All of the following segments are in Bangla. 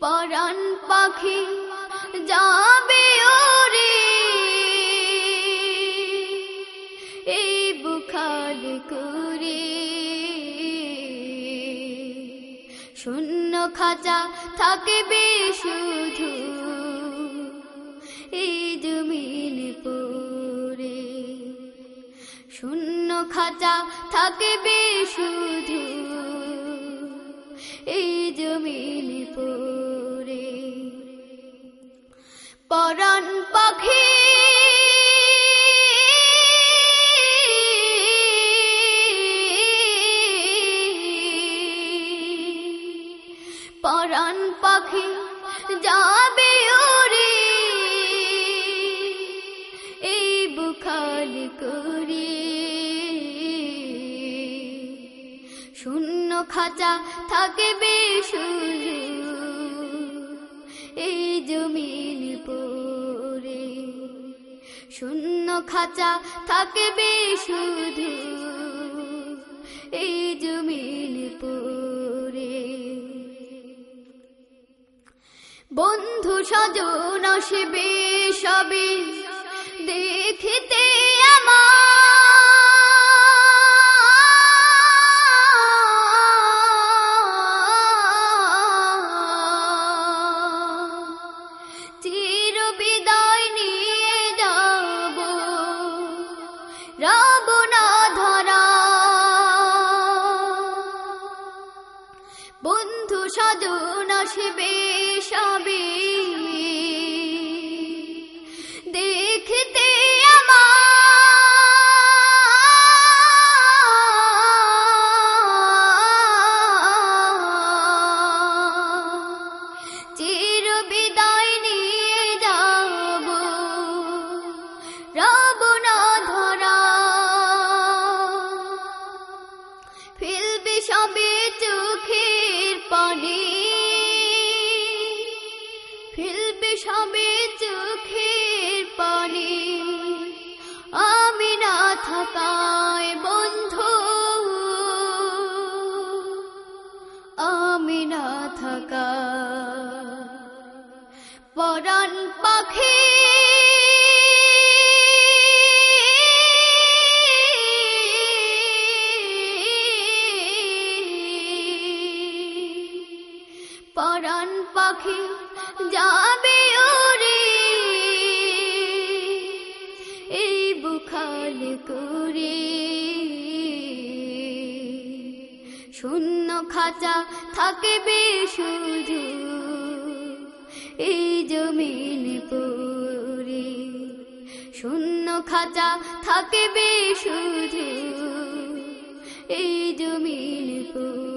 পাখি যাবে ওরে। এই বুখাল করে শূন্য খাঁচা থাকবে শুধু এই জমিন পরে শূন্য খাঁচা থাকবে শুধু এই জমিন পরে পরাণ পাখি। পরাণ পাখি যাবে ওরে এই বুখাল করে। শূন্য খাঁচা থাকবে শুধু শূন্য খাঁচা থাকবে শুধু এই জমিন পুরে বন্ধু সজন আসবে সবে দেখতে সবে থাকায় বন্ধু আমি না থাকা। পরাণ পাখি পরাণ পাখি যাবে বুখাল করে শূন্য খাঁচা থাকবে শুধু এই জমিন পরে শূন্য খাঁচা থাকবে শুধু এই জমিন পরে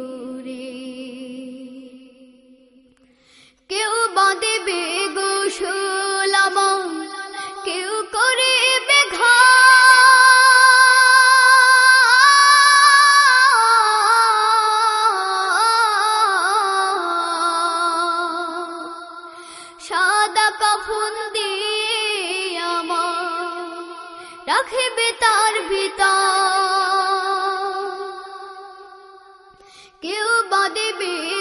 রাখবে তার ভিতর। কেউ বা গোসলামা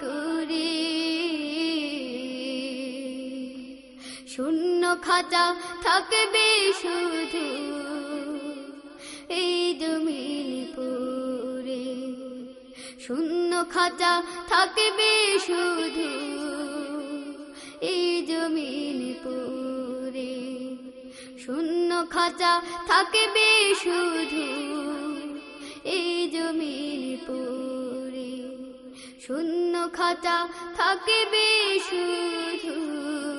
করে। শূন্য খাঁচা থাকবে শুধু এই জমিন শূন্য খাঁচা থাকবে শুধু এই জমিন পরে শূন্য খাঁচা থাকবে শুধু এই জমিন শূন্য খাতা থাকবে শুধু।